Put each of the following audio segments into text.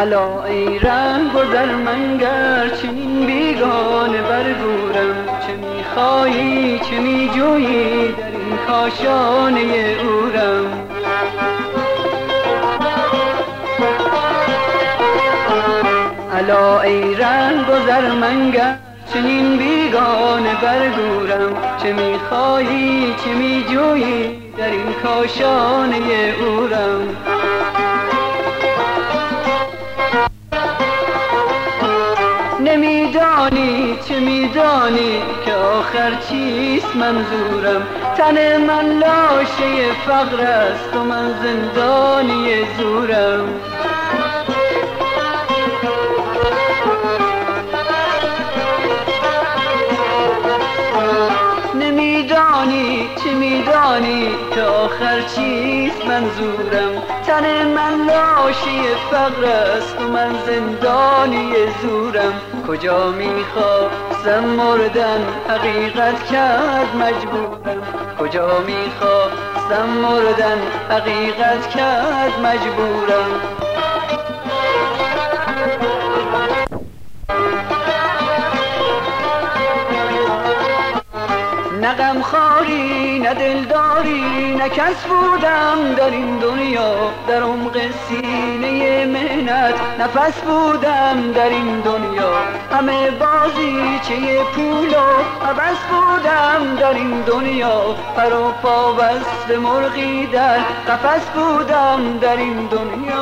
الا ای رنگ گذر منگر چنین بیگانه برگورم. چه میخوایی چه میجویی در این کاشانه اورم. الا ای رنگ گذر منگر چنین بیگانه برگورم. چه میخوایی چه میجویی در این کاشانه اورم. چه میدانی که آخر چیست منظورم؟ تن من لاشه فقر است و من زندانی زورم. نمیدانی چه میدانی؟ که آخر چیست منظورم؟ تن من لاشه فقر است و من زندانی زورم. کجا می‌خواستم مردن حقیقت کرد مجبورم. کجا می‌خواستم مردن حقیقت کرد مجبورم. خاری نه دلداری نه کس بودم در این دنیا در عمق سینه مهنت نفس بودم در این دنیا. همه بازی چه پول و عبس بودم در این دنیا. پر و پا بست مرغی در قفس بودم در این دنیا.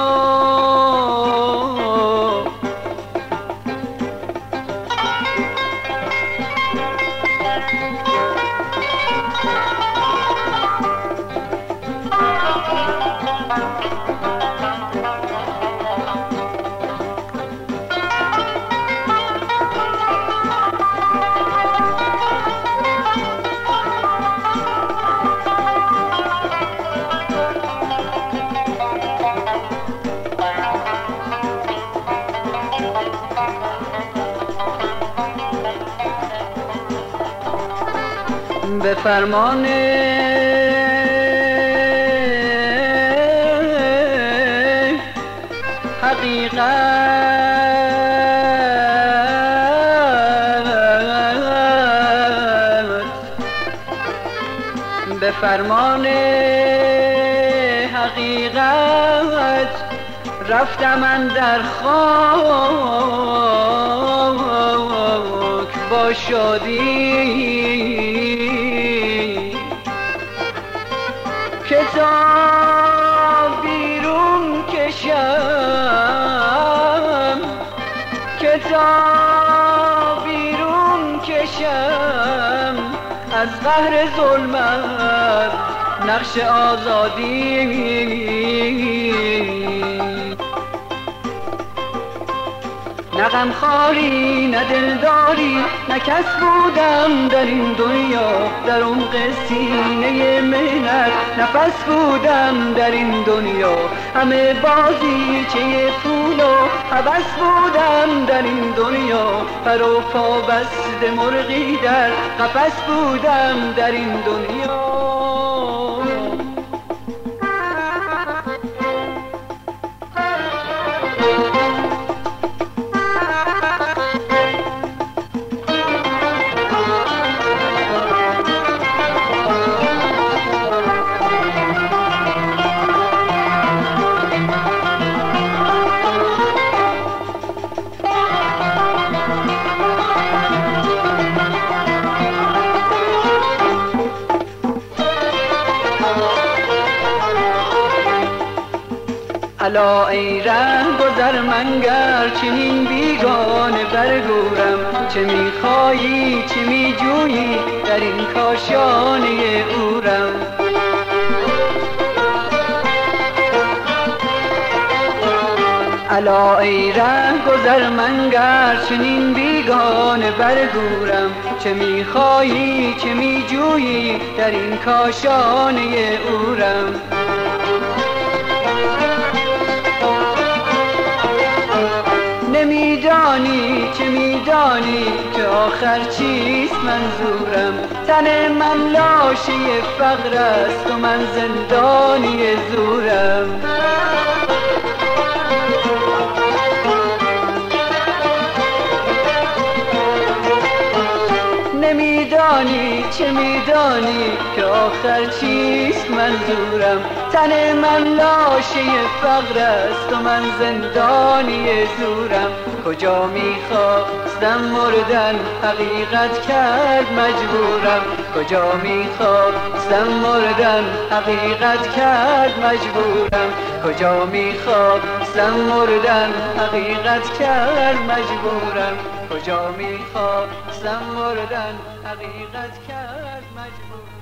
به فرمان حقیقت به فرمان حقیقت رفتم من در خاک با شادی بیرون کشم. از قهر ظلمت نقش آزادی. نه غم خاری نه دلداری نه کس بودم در این دنیا در عمق سینه مهنت نفس بودم در این دنیا. همه بازی چه پول و حبس بودم در این دنیا. پر و پا بست مرغی در قفس بودم در این دنیا. الا ای ره گذر منگر چنین بیگانه برگورم. چه میخوایی چه میجویی در این کاشانه اورم. الا ای ره گذر منگر چنین بیگانه برگورم. چه میخوایی چه میجویی در این کاشانه اورم. هر چیست منظورم؟ تن من لاشه فقر است و من زندانی زورم. نمیدانی چه میدانی که آخر چیست منظورم؟ تن من لاشه فقر است و من زندانی زورم. کجا می‌خواستم مردن حقیقت کرد مجبورم. کجا می‌خواستم مردن حقیقت کرد مجبورم. کجا می‌خواستم مردن حقیقت کرد مجبورم. کجا می‌خواستم مردن حقیقت کرد مجبورم.